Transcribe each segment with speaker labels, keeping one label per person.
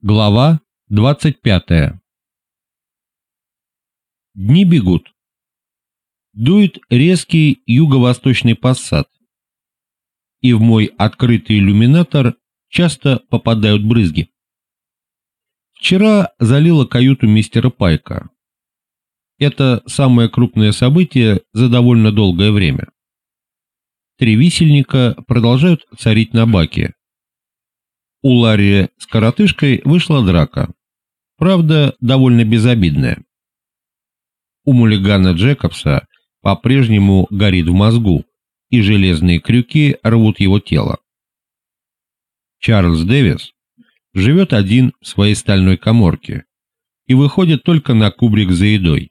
Speaker 1: Глава 25 Дни бегут. Дует резкий юго-восточный пассат. И в мой открытый иллюминатор часто попадают брызги. Вчера залило каюту мистера Пайка. Это самое крупное событие за довольно долгое время. Три висельника продолжают царить на баке, у Ларри с коротышкой вышла драка. Правда, довольно безобидная. У мулигана Джекобса по-прежнему горит в мозгу, и железные крюки рвут его тело. Чарльз Дэвис живет один в своей стальной коморке и выходит только на кубрик за едой.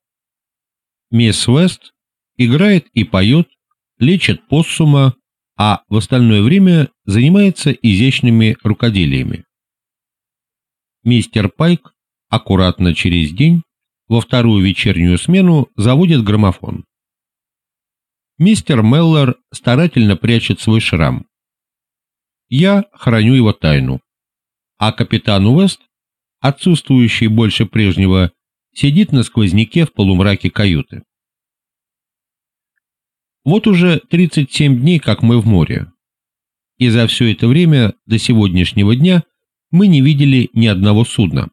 Speaker 1: Мисс Вест играет и поет, лечит поссума, а в остальное время занимается изящными рукоделиями. Мистер Пайк аккуратно через день во вторую вечернюю смену заводит граммофон. Мистер Меллер старательно прячет свой шрам. Я храню его тайну. А капитан Уэст, отсутствующий больше прежнего, сидит на сквозняке в полумраке каюты. Вот уже 37 дней, как мы в море. И за все это время до сегодняшнего дня мы не видели ни одного судна.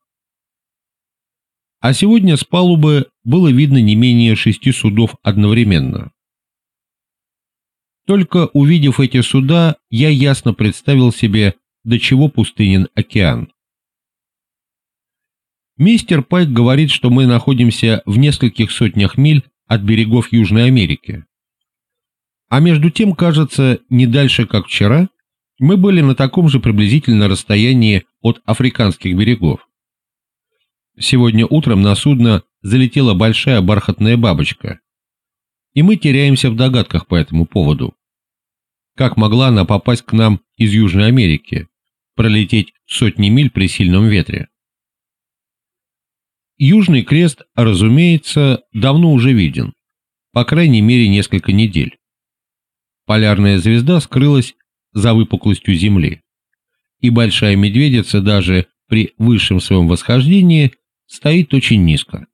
Speaker 1: А сегодня с палубы было видно не менее шести судов одновременно. Только увидев эти суда, я ясно представил себе, до чего пустынен океан. Мистер Пайк говорит, что мы находимся в нескольких сотнях миль от берегов Южной Америки. А между тем, кажется, не дальше, как вчера, мы были на таком же приблизительно расстоянии от африканских берегов. Сегодня утром на судно залетела большая бархатная бабочка, и мы теряемся в догадках по этому поводу. Как могла она попасть к нам из Южной Америки, пролететь сотни миль при сильном ветре? Южный крест, разумеется, давно уже виден, по крайней мере несколько недель полярная звезда скрылась за выпуклостью Земли, и Большая Медведица даже при высшем своем восхождении стоит очень низко.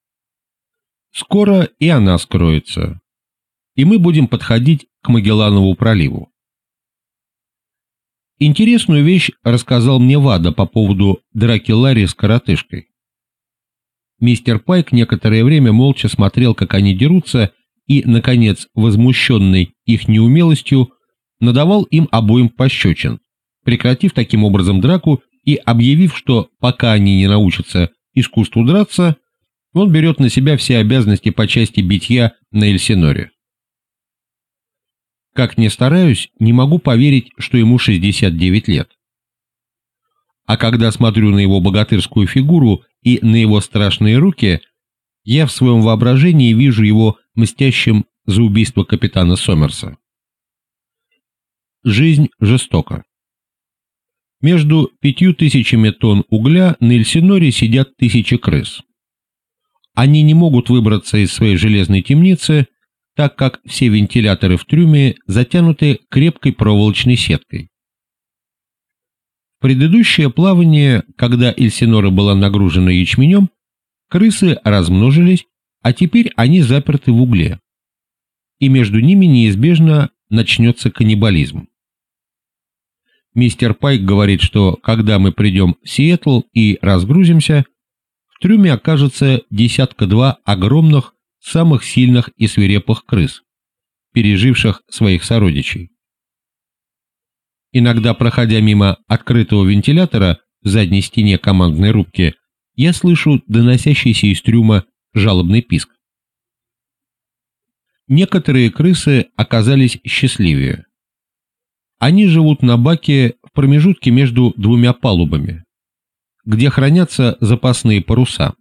Speaker 1: Скоро и она скроется, и мы будем подходить к Магелланову проливу. Интересную вещь рассказал мне Вада по поводу драки Ларри с коротышкой. Мистер Пайк некоторое время молча смотрел, как они дерутся, и, наконец, возмущенный их неумелостью, надавал им обоим пощечин, прекратив таким образом драку и объявив, что пока они не научатся искусству драться, он берет на себя все обязанности по части битья на Эльсиноре. Как ни стараюсь, не могу поверить, что ему 69 лет. А когда смотрю на его богатырскую фигуру и на его страшные руки, я в своем воображении вижу его мстящим за убийство капитана Сомерса. Жизнь жестока. Между пятью тысячами тонн угля на Эльсиноре сидят тысячи крыс. Они не могут выбраться из своей железной темницы, так как все вентиляторы в трюме затянуты крепкой проволочной сеткой. Предыдущее плавание, когда Эльсинора была нагружена ячменем, крысы размножились а теперь они заперты в угле. И между ними неизбежно начнется каннибализм. Мистер Пайк говорит, что когда мы придем в Сиэтл и разгрузимся, в трюме окажется десятка-два огромных, самых сильных и свирепых крыс, переживших своих сородичей. Иногда, проходя мимо открытого вентилятора в задней стене командной рубки, я слышу доносящийся из трюма жалобный писк. Некоторые крысы оказались счастливее. Они живут на баке в промежутке между двумя палубами, где хранятся запасные паруса.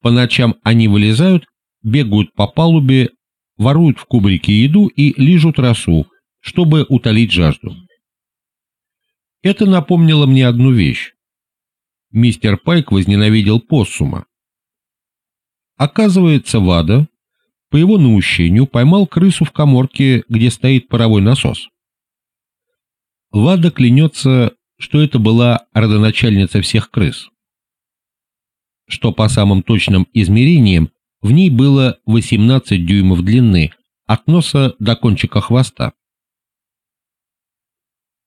Speaker 1: По ночам они вылезают, бегают по палубе, воруют в кубрике еду и лижут росу, чтобы утолить жажду. Это напомнило мне одну вещь. Мистер Пайк возненавидел поссума. Оказывается, Вада, по его наущению, поймал крысу в коморке, где стоит паровой насос. Вада клянется, что это была родоначальница всех крыс, что по самым точным измерениям в ней было 18 дюймов длины от носа до кончика хвоста.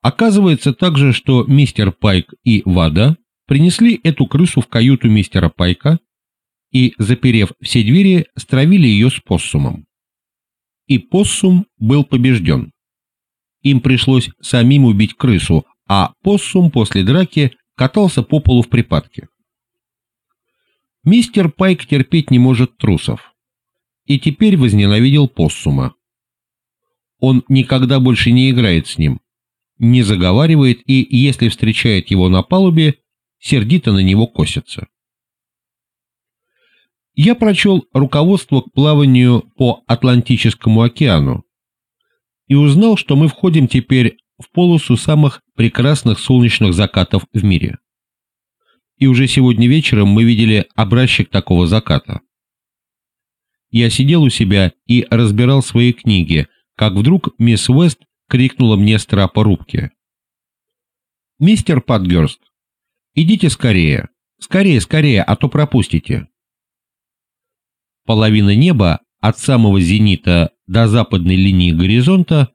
Speaker 1: Оказывается также, что мистер Пайк и Вада принесли эту крысу в каюту мистера Пайка и, заперев все двери, стравили ее с поссумом. И поссум был побежден. Им пришлось самим убить крысу, а поссум после драки катался по полу в припадке. Мистер Пайк терпеть не может трусов. И теперь возненавидел поссума. Он никогда больше не играет с ним, не заговаривает и, если встречает его на палубе, сердито на него косится. Я прочел руководство к плаванию по Атлантическому океану и узнал, что мы входим теперь в полосу самых прекрасных солнечных закатов в мире. И уже сегодня вечером мы видели образчик такого заката. Я сидел у себя и разбирал свои книги, как вдруг мисс Уэст крикнула мне с трапа рубки. «Мистер Патгерст, идите скорее, скорее, скорее, а то пропустите». Половина неба от самого зенита до западной линии горизонта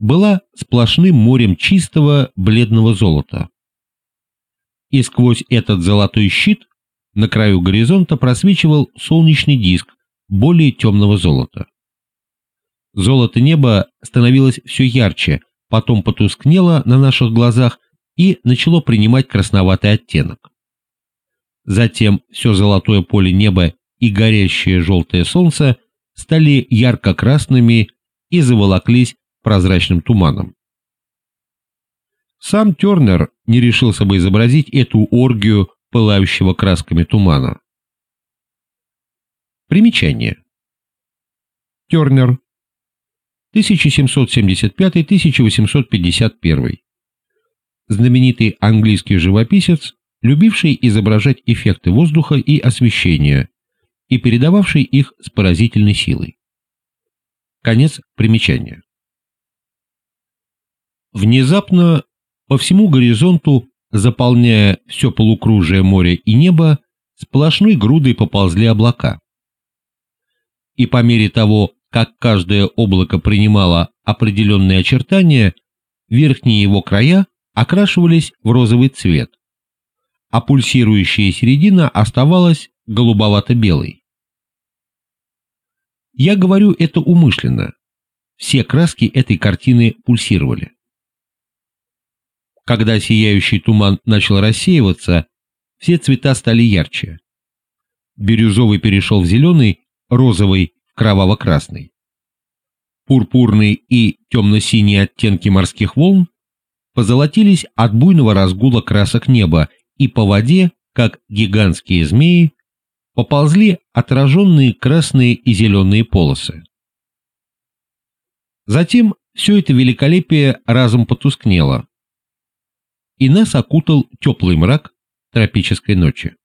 Speaker 1: была сплошным морем чистого бледного золота. И сквозь этот золотой щит на краю горизонта просвечивал солнечный диск более темного золота. Золото неба становилось все ярче, потом потускнело на наших глазах и начало принимать красноватый оттенок. Затем все золотое поле неба и горящее желтое солнце стали ярко-красными и заволоклись прозрачным туманом. Сам Тернер не решился бы изобразить эту оргию пылающего красками тумана. Примечание. Тернер. 1775-1851. Знаменитый английский живописец, любивший изображать эффекты воздуха и освещения и передававший их с поразительной силой. Конец примечания. Внезапно по всему горизонту, заполняя все полукружие моря и небо, сплошной грудой поползли облака. И по мере того, как каждое облако принимало определенные очертания, верхние его края окрашивались в розовый цвет, а пульсирующая середина оставалась голубовато-белой. Я говорю это умышленно. Все краски этой картины пульсировали. Когда сияющий туман начал рассеиваться, все цвета стали ярче. Бирюзовый перешел в зеленый, розовый – кроваво-красный. Пурпурный и темно-синие оттенки морских волн позолотились от буйного разгула красок неба и по воде, как гигантские змеи, поползли отраженные красные и зеленые полосы. Затем все это великолепие разом потускнело, и нас окутал теплый мрак тропической ночи.